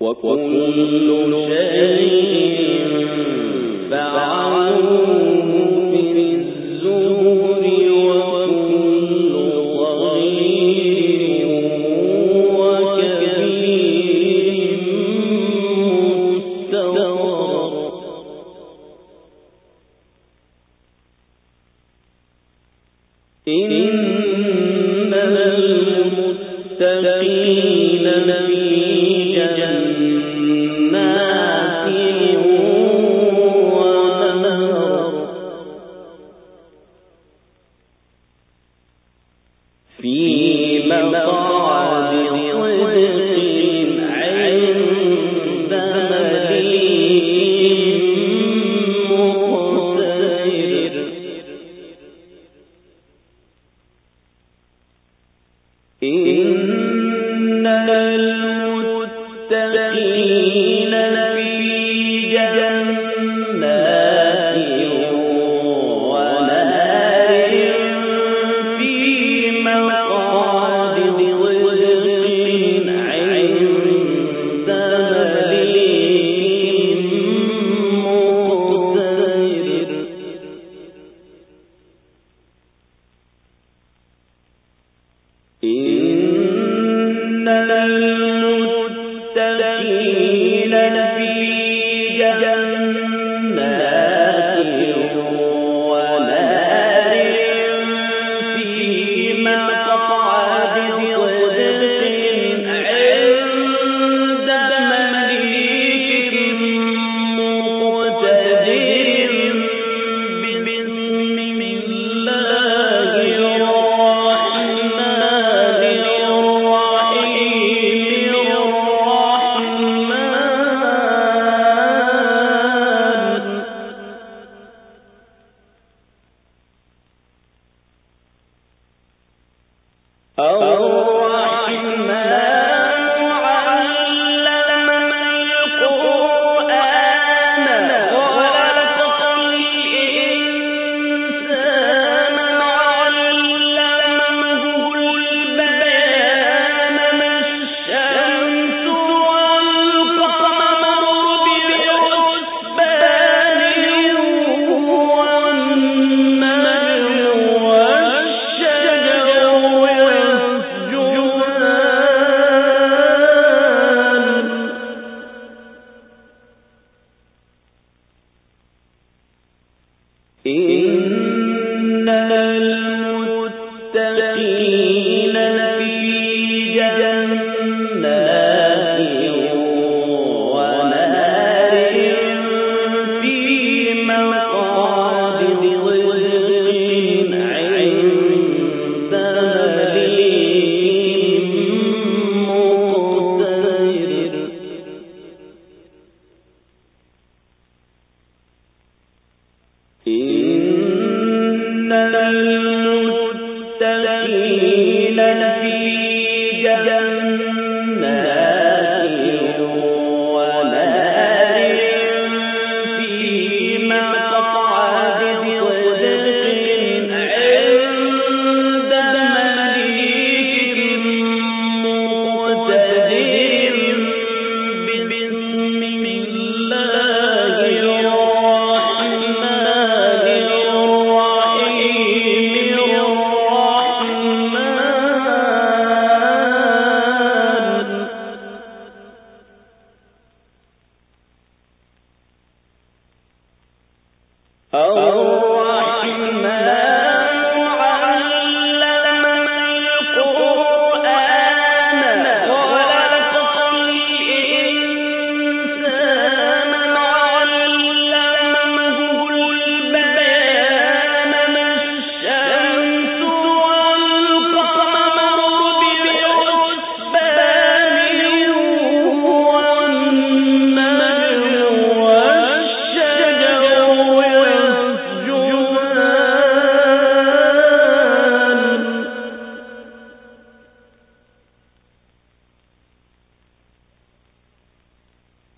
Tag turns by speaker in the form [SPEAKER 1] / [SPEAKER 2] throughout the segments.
[SPEAKER 1] وكل شيء فعلوه.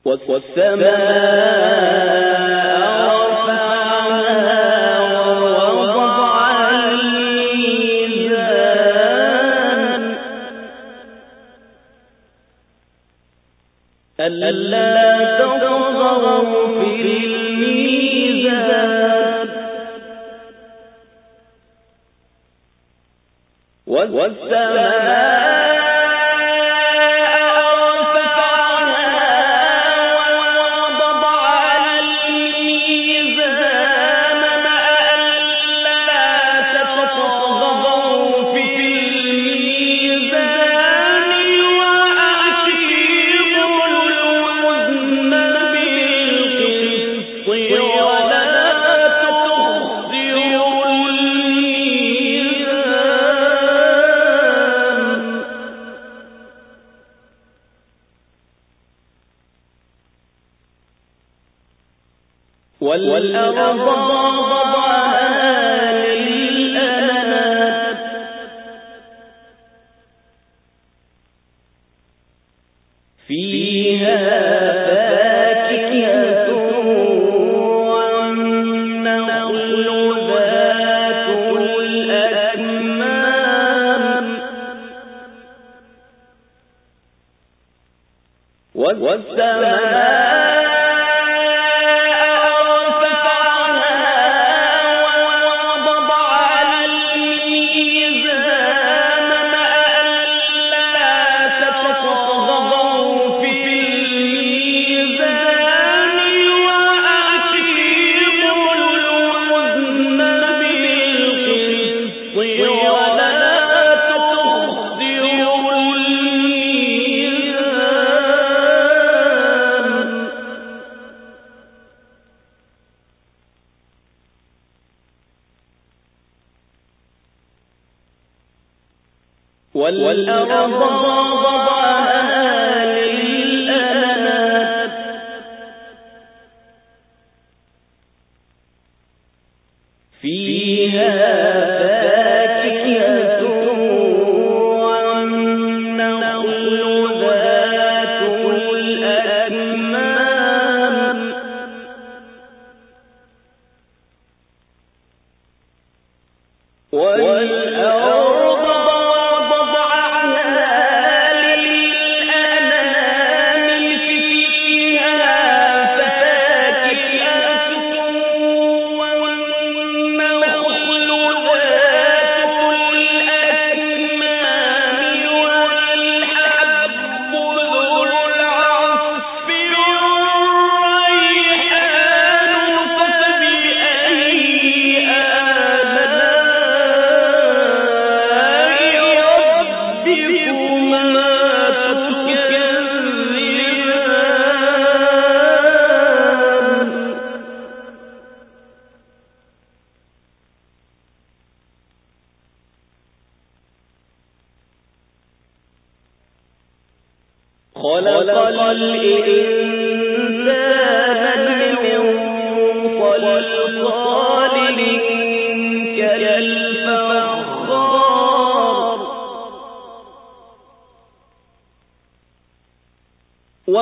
[SPEAKER 1] والسماء فيها فيها فاكهة.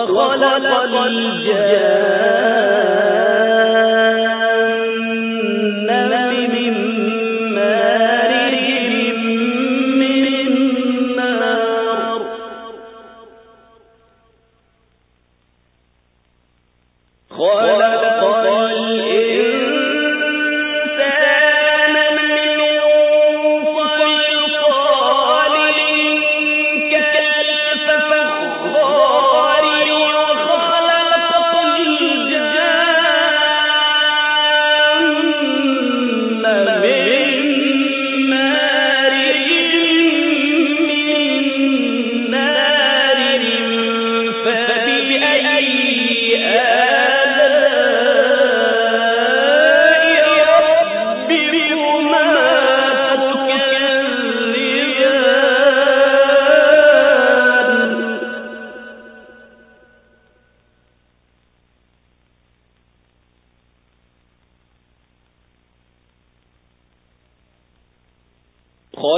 [SPEAKER 1] وخلق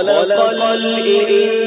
[SPEAKER 1] خلق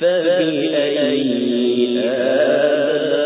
[SPEAKER 1] فبأي آلاء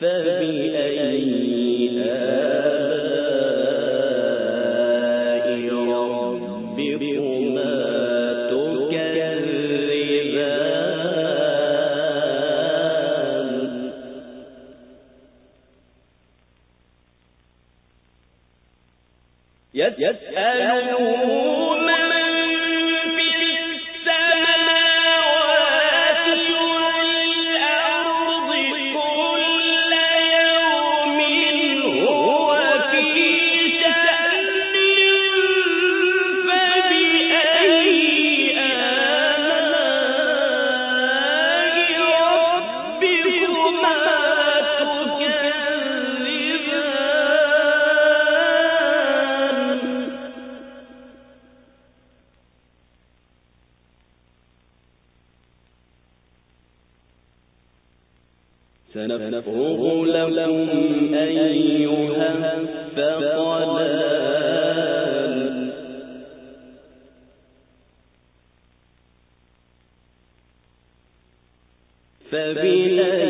[SPEAKER 1] فبأي آلاء فبأي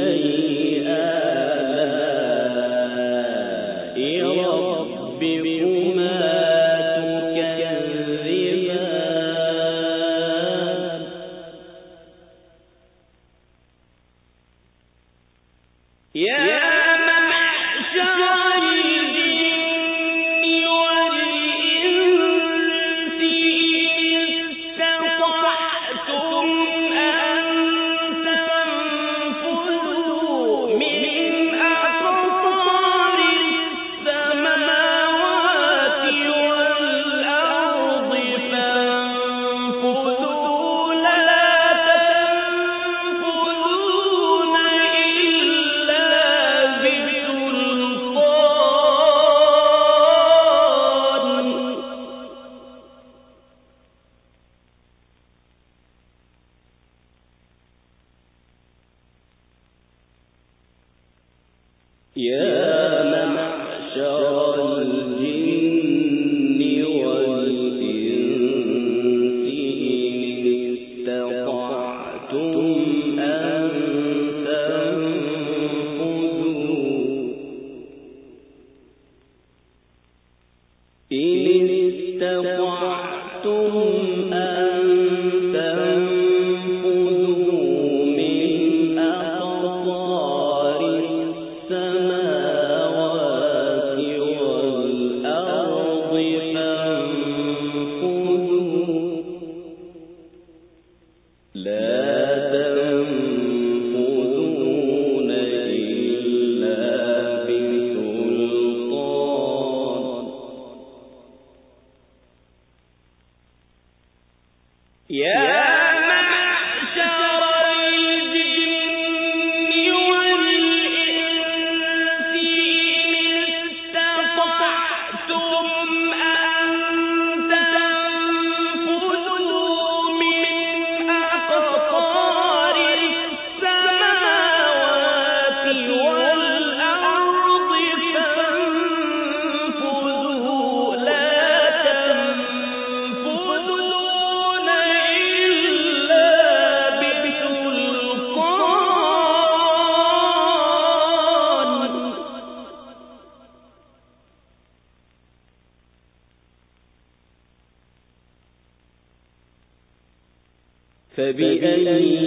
[SPEAKER 1] فبأي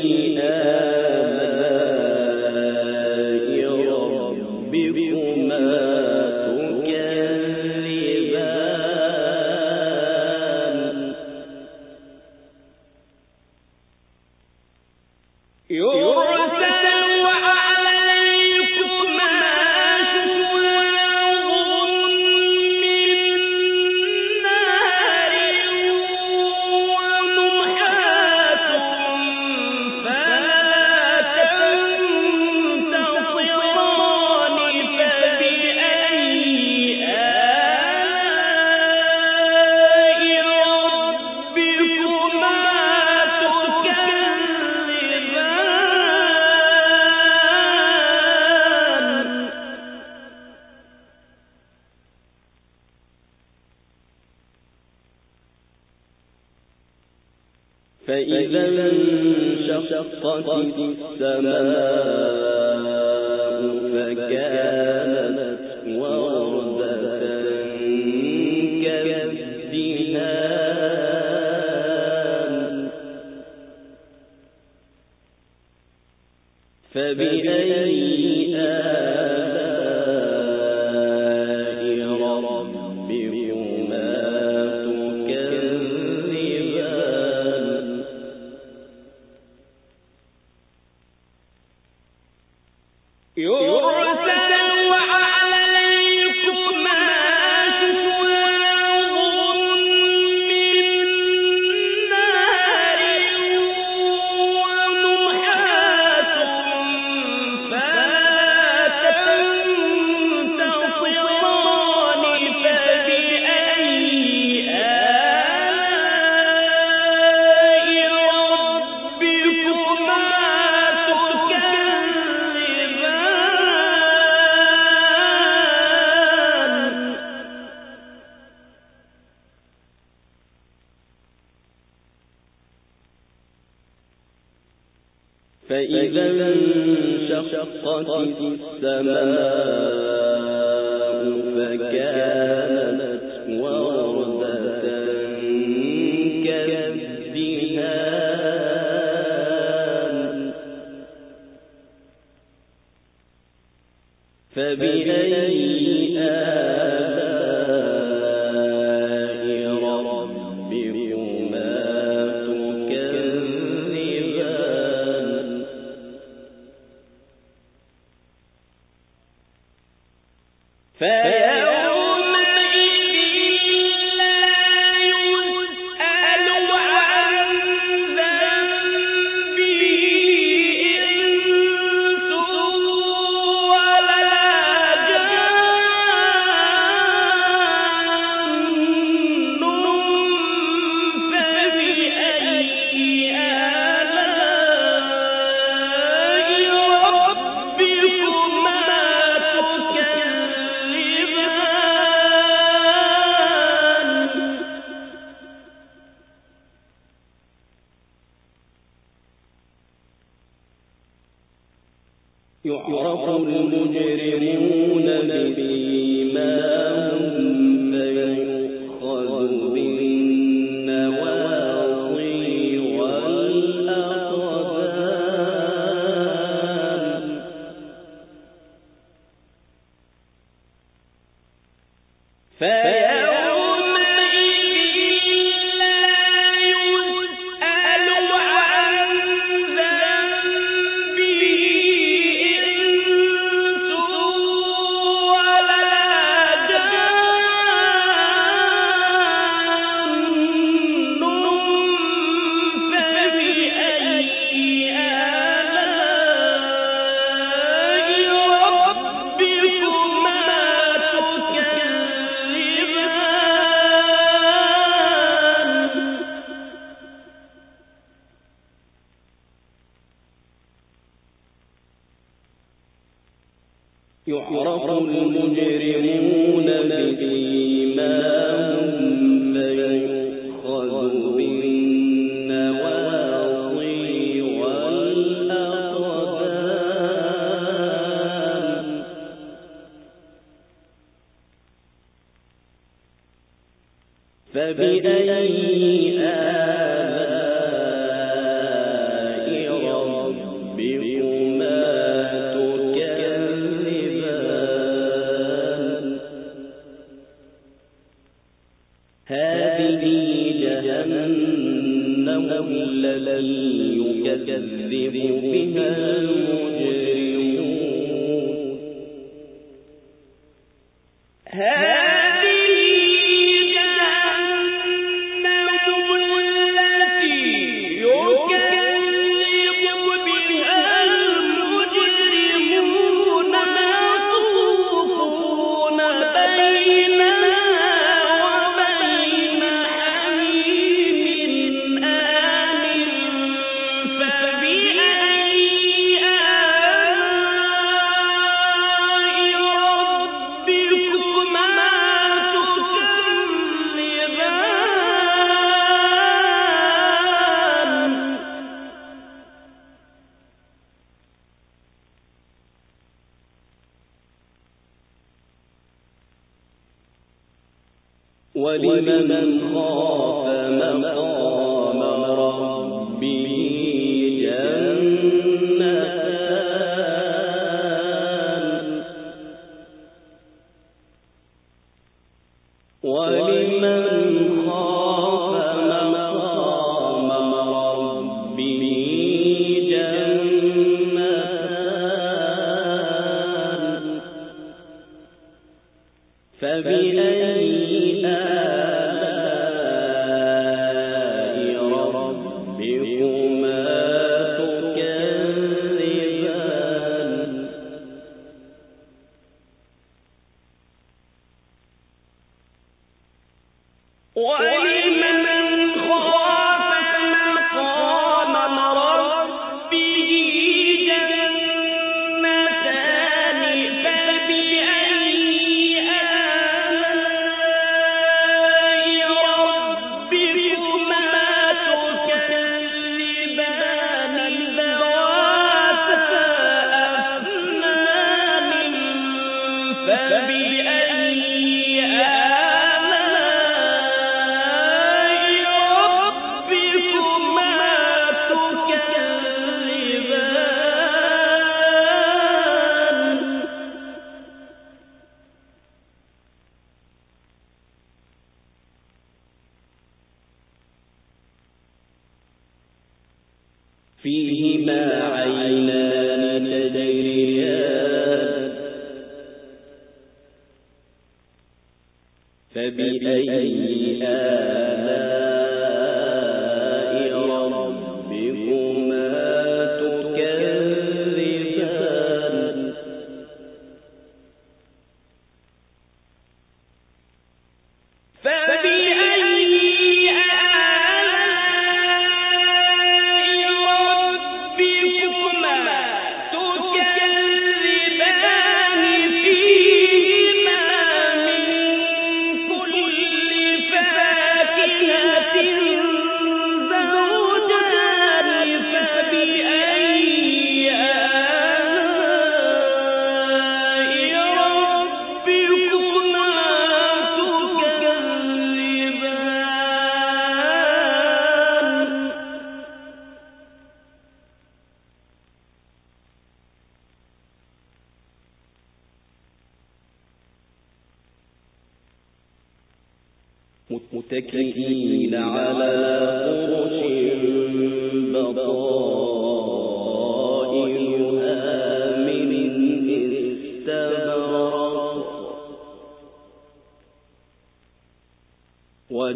[SPEAKER 1] انشقت السماء فكانت السماء. يعرف فبأي آلاء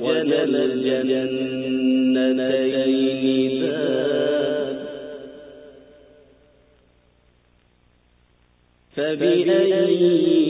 [SPEAKER 1] وجنى الجنتين ذات فبأي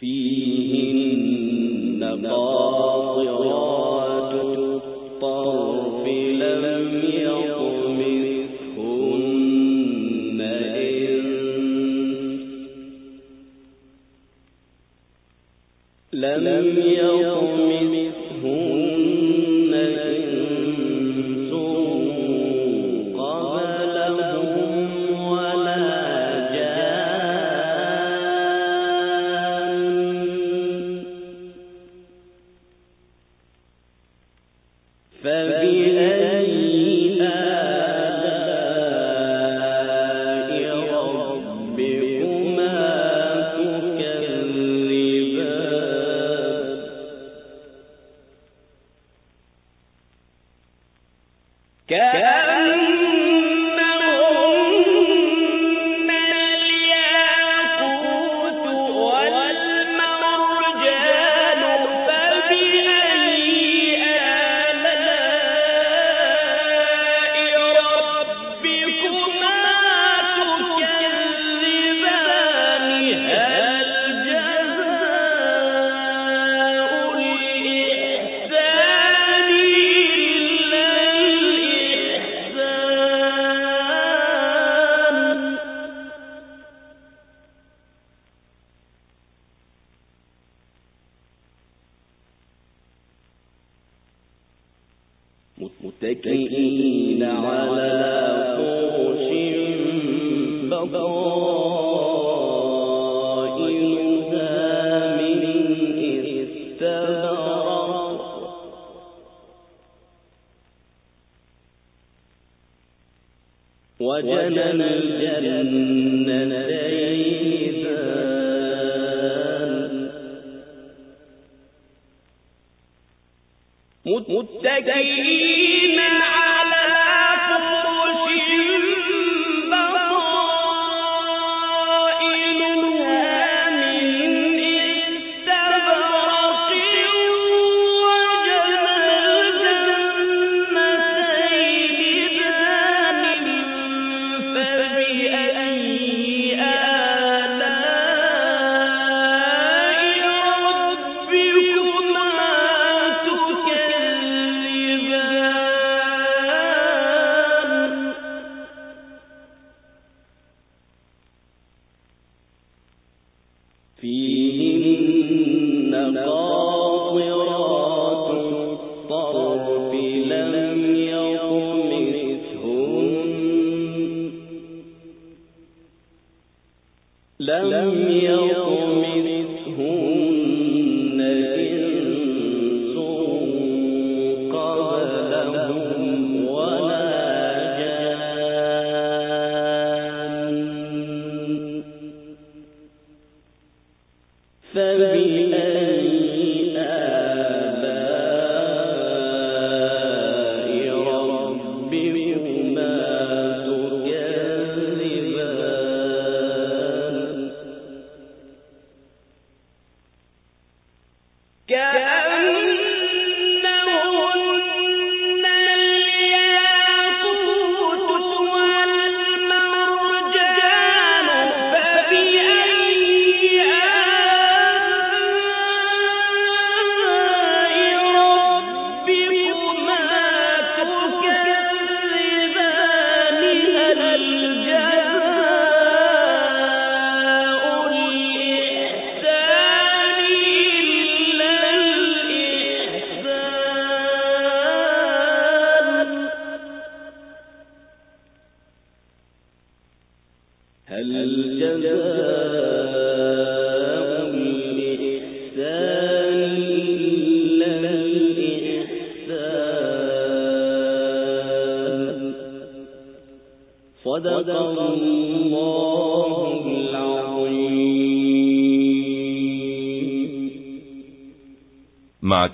[SPEAKER 1] فيهن قاصرات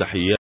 [SPEAKER 2] تحيات